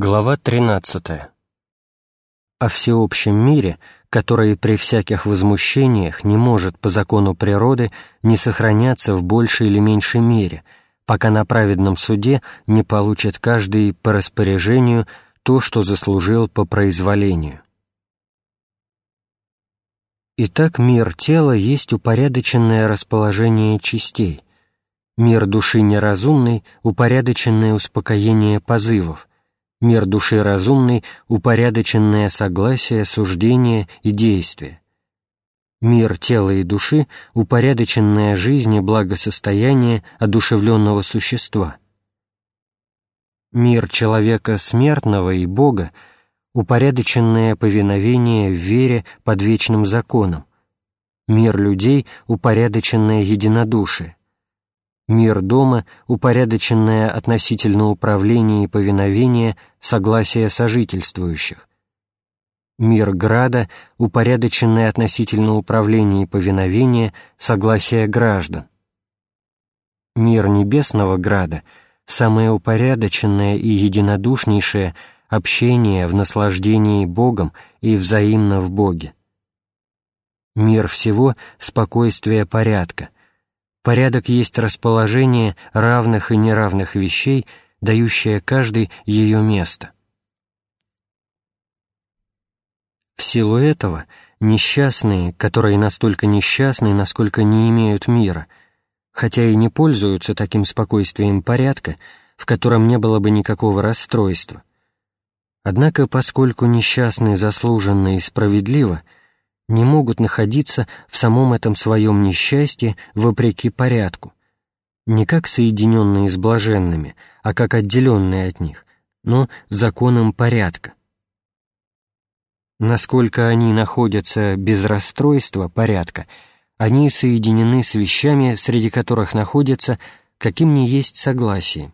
Глава 13. О всеобщем мире, который при всяких возмущениях не может по закону природы не сохраняться в большей или меньшей мере, пока на праведном суде не получит каждый по распоряжению то, что заслужил по произволению. Итак, мир тела есть упорядоченное расположение частей, мир души неразумный — упорядоченное успокоение позывов, мир души разумный — упорядоченное согласие, суждение и действие. Мир тела и души — упорядоченная жизнь и благосостояние одушевленного существа. Мир человека смертного и Бога — упорядоченное повиновение в вере под вечным законом. Мир людей — упорядоченное единодушие мир дома, упорядоченное относительно управления и повиновения, согласия сожительствующих, мир града, упорядоченное относительно управления и повиновения, согласия граждан, мир небесного града, самое упорядоченное и единодушнейшее общение в наслаждении Богом и взаимно в Боге, мир всего — спокойствие порядка — Порядок есть расположение равных и неравных вещей, дающее каждой ее место. В силу этого несчастные, которые настолько несчастны, насколько не имеют мира, хотя и не пользуются таким спокойствием порядка, в котором не было бы никакого расстройства, однако, поскольку несчастные заслуженно и справедливо — не могут находиться в самом этом своем несчастье вопреки порядку, не как соединенные с блаженными, а как отделенные от них, но законом порядка. Насколько они находятся без расстройства порядка, они соединены с вещами, среди которых находятся, каким ни есть согласием.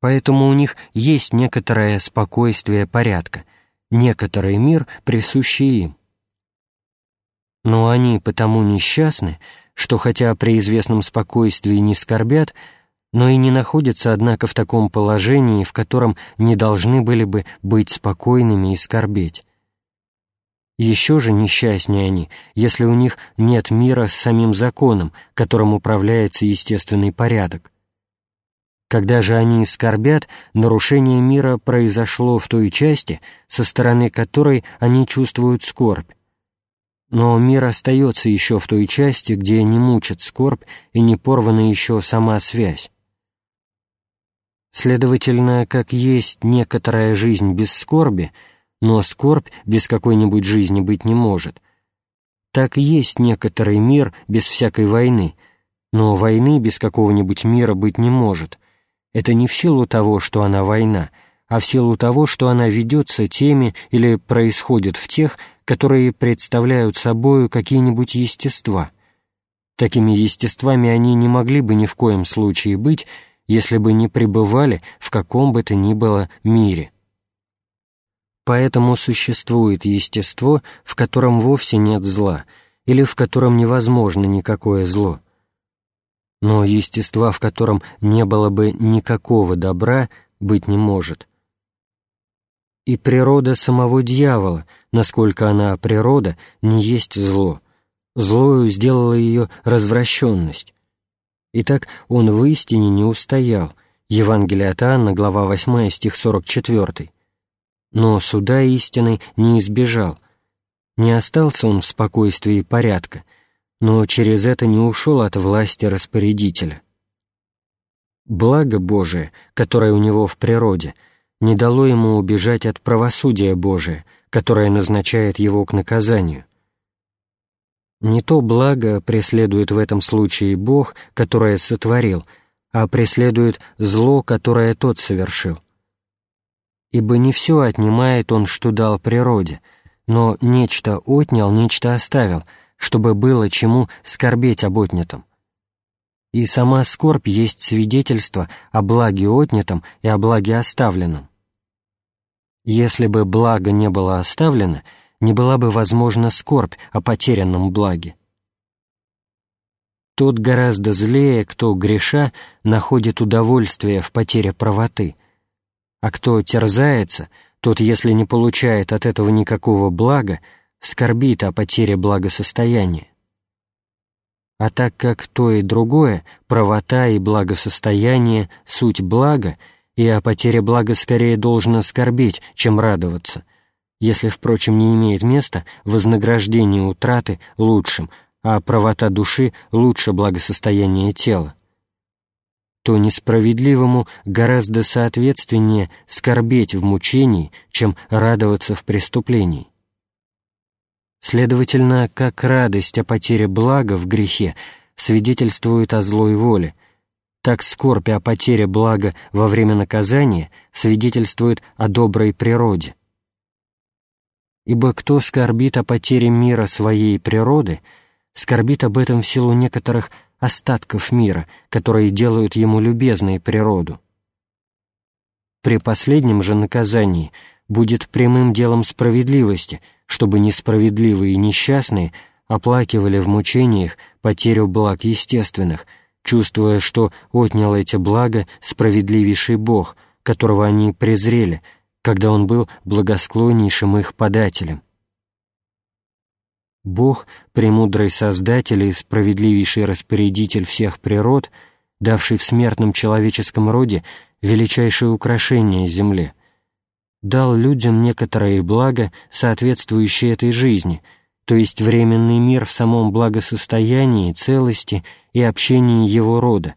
Поэтому у них есть некоторое спокойствие порядка, некоторый мир, присущий им, но они потому несчастны, что хотя при известном спокойствии не скорбят, но и не находятся, однако, в таком положении, в котором не должны были бы быть спокойными и скорбеть. Еще же несчастнее они, если у них нет мира с самим законом, которым управляется естественный порядок. Когда же они скорбят, нарушение мира произошло в той части, со стороны которой они чувствуют скорбь, но мир остается еще в той части, где не мучит скорбь и не порвана еще сама связь. Следовательно, как есть некоторая жизнь без скорби, но скорбь без какой-нибудь жизни быть не может, так есть некоторый мир без всякой войны, но войны без какого-нибудь мира быть не может. Это не в силу того, что она война, а в силу того, что она ведется теми или происходит в тех, которые представляют собою какие-нибудь естества. Такими естествами они не могли бы ни в коем случае быть, если бы не пребывали в каком бы то ни было мире. Поэтому существует естество, в котором вовсе нет зла, или в котором невозможно никакое зло. Но естества, в котором не было бы никакого добра, быть не может. И природа самого дьявола — насколько она природа, не есть зло. Злою сделала ее развращенность. Итак, он в истине не устоял. Евангелие от Анна, глава 8, стих 44. Но суда истины не избежал. Не остался он в спокойствии порядка, но через это не ушел от власти распорядителя. Благо Божие, которое у него в природе, не дало ему убежать от правосудия Божия — которое назначает его к наказанию. Не то благо преследует в этом случае Бог, которое сотворил, а преследует зло, которое тот совершил. Ибо не все отнимает он, что дал природе, но нечто отнял, нечто оставил, чтобы было чему скорбеть об отнятом. И сама скорбь есть свидетельство о благе отнятом и о благе оставленном. Если бы благо не было оставлено, не была бы возможна скорбь о потерянном благе. Тот гораздо злее, кто, греша, находит удовольствие в потере правоты, а кто терзается, тот, если не получает от этого никакого блага, скорбит о потере благосостояния. А так как то и другое, правота и благосостояние, суть блага, и о потере блага скорее должно скорбеть, чем радоваться, если, впрочем, не имеет места вознаграждение утраты лучшим, а правота души лучше благосостояния тела, то несправедливому гораздо соответственнее скорбеть в мучении, чем радоваться в преступлении. Следовательно, как радость о потере блага в грехе свидетельствует о злой воле, так скорбь о потере блага во время наказания свидетельствует о доброй природе. Ибо кто скорбит о потере мира своей природы, скорбит об этом в силу некоторых остатков мира, которые делают ему любезной природу. При последнем же наказании будет прямым делом справедливости, чтобы несправедливые и несчастные оплакивали в мучениях потерю благ естественных, чувствуя, что отнял эти блага справедливейший Бог, которого они презрели, когда Он был благосклоннейшим их подателем. Бог, премудрый Создатель и справедливейший распорядитель всех природ, давший в смертном человеческом роде величайшее украшение земле, дал людям некоторые блага, соответствующие этой жизни, то есть временный мир в самом благосостоянии, целости и общении его рода,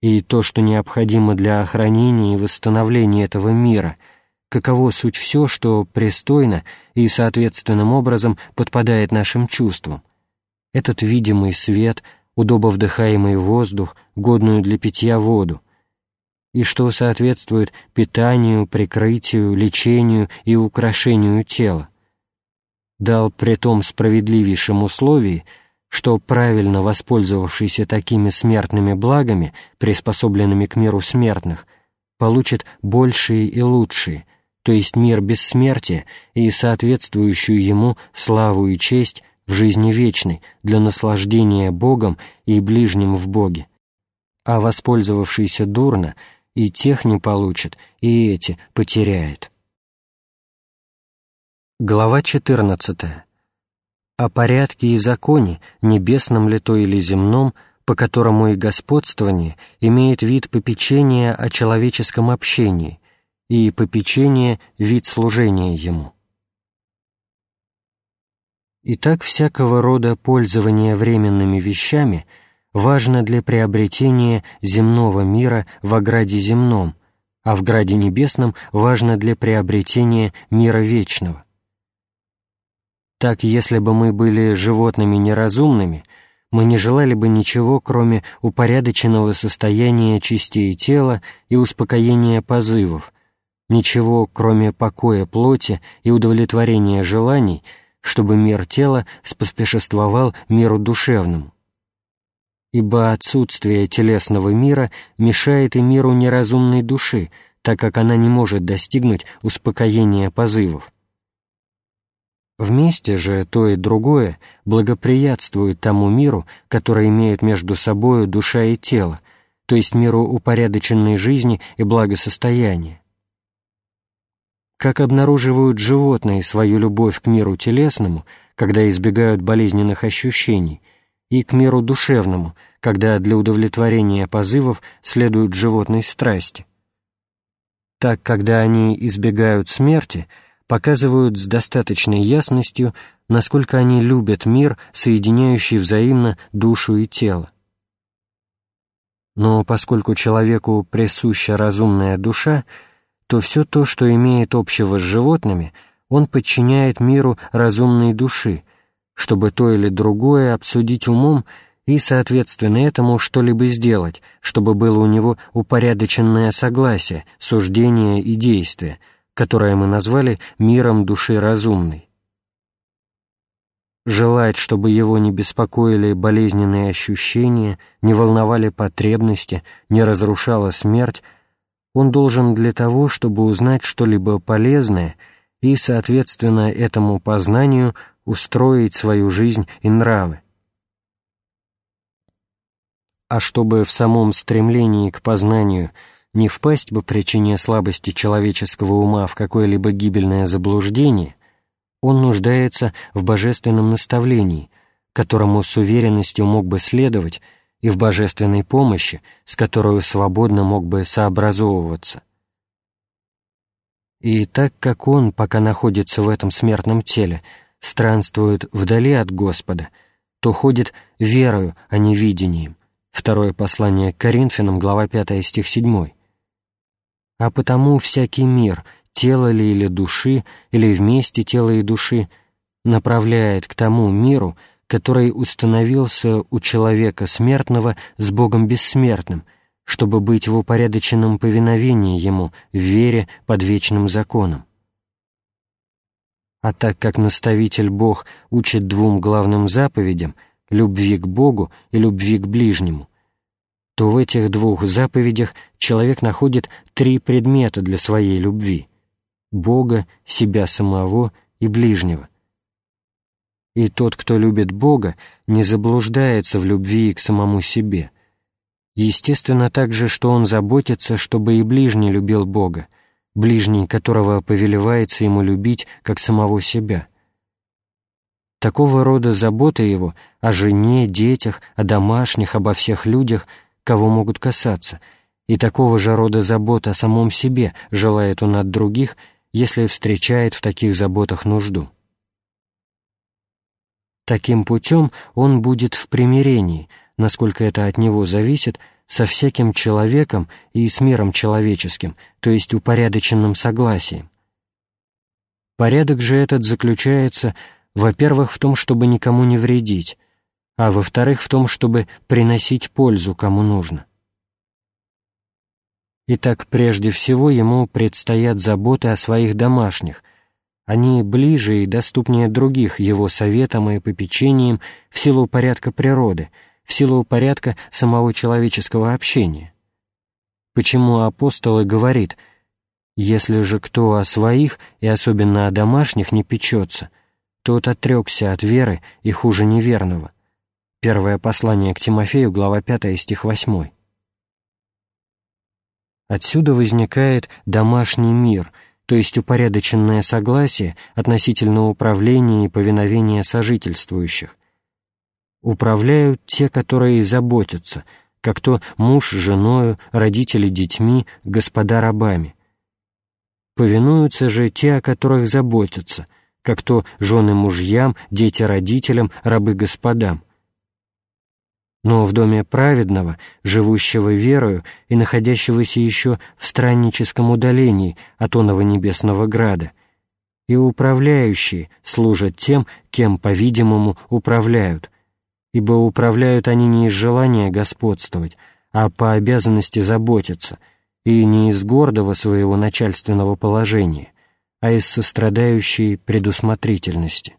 и то, что необходимо для охранения и восстановления этого мира — каково суть все, что пристойно и соответственным образом подпадает нашим чувствам. Этот видимый свет, удобовдыхаемый воздух, годную для питья воду, и что соответствует питанию, прикрытию, лечению и украшению тела. Дал при том справедливейшем условии, что правильно воспользовавшийся такими смертными благами, приспособленными к миру смертных, получит большие и лучшие, то есть мир бессмертия и соответствующую ему славу и честь в жизни вечной для наслаждения Богом и ближним в Боге. А воспользовавшийся дурно и тех не получит, и эти потеряет. Глава 14. О порядке и законе, небесном ли то или земном, по которому и господствование имеет вид попечения о человеческом общении, и попечение — вид служения ему. Итак, всякого рода пользование временными вещами важно для приобретения земного мира в ограде земном, а в граде небесном важно для приобретения мира вечного. Так, если бы мы были животными неразумными, мы не желали бы ничего, кроме упорядоченного состояния частей тела и успокоения позывов, ничего, кроме покоя плоти и удовлетворения желаний, чтобы мир тела споспешествовал миру душевному. Ибо отсутствие телесного мира мешает и миру неразумной души, так как она не может достигнуть успокоения позывов. Вместе же то и другое благоприятствует тому миру, который имеют между собою душа и тело, то есть миру упорядоченной жизни и благосостояния как обнаруживают животные свою любовь к миру телесному, когда избегают болезненных ощущений, и к миру душевному, когда для удовлетворения позывов следуют животной страсти. Так, когда они избегают смерти, показывают с достаточной ясностью, насколько они любят мир, соединяющий взаимно душу и тело. Но поскольку человеку присуща разумная душа, то все то, что имеет общего с животными, он подчиняет миру разумной души, чтобы то или другое обсудить умом и, соответственно этому, что-либо сделать, чтобы было у него упорядоченное согласие, суждение и действие, которое мы назвали миром души разумной. Желать, чтобы его не беспокоили болезненные ощущения, не волновали потребности, не разрушала смерть, он должен для того, чтобы узнать что-либо полезное и, соответственно, этому познанию устроить свою жизнь и нравы. А чтобы в самом стремлении к познанию не впасть по причине слабости человеческого ума в какое-либо гибельное заблуждение, он нуждается в божественном наставлении, которому с уверенностью мог бы следовать, и в божественной помощи, с которой свободно мог бы сообразовываться. И так как он, пока находится в этом смертном теле, странствует вдали от Господа, то ходит верою, а не видением. Второе послание к Коринфянам, глава 5, стих 7. А потому всякий мир, тело ли или души, или вместе тела и души, направляет к тому миру, который установился у человека смертного с Богом бессмертным, чтобы быть в упорядоченном повиновении Ему, в вере под вечным законом. А так как наставитель Бог учит двум главным заповедям — любви к Богу и любви к ближнему, то в этих двух заповедях человек находит три предмета для своей любви — Бога, себя самого и ближнего. И тот, кто любит Бога, не заблуждается в любви к самому себе. Естественно также, что он заботится, чтобы и ближний любил Бога, ближний которого повелевается ему любить, как самого себя. Такого рода забота его о жене, детях, о домашних, обо всех людях, кого могут касаться, и такого же рода забота о самом себе желает он от других, если встречает в таких заботах нужду. Таким путем он будет в примирении, насколько это от него зависит, со всяким человеком и с миром человеческим, то есть упорядоченным согласием. Порядок же этот заключается, во-первых, в том, чтобы никому не вредить, а во-вторых, в том, чтобы приносить пользу кому нужно. Итак, прежде всего ему предстоят заботы о своих домашних, они ближе и доступнее других его советам и попечениям в силу порядка природы, в силу порядка самого человеческого общения. Почему апостол и говорит «Если же кто о своих, и особенно о домашних, не печется, тот отрекся от веры и хуже неверного». Первое послание к Тимофею, глава 5, стих 8. Отсюда возникает домашний мир — то есть упорядоченное согласие относительно управления и повиновения сожительствующих. Управляют те, которые заботятся, как то муж женою, родители детьми, господа рабами. Повинуются же те, о которых заботятся, как то жены мужьям, дети родителям, рабы господам но в доме праведного, живущего верою и находящегося еще в странническом удалении от оного небесного града, и управляющие служат тем, кем, по-видимому, управляют, ибо управляют они не из желания господствовать, а по обязанности заботиться, и не из гордого своего начальственного положения, а из сострадающей предусмотрительности.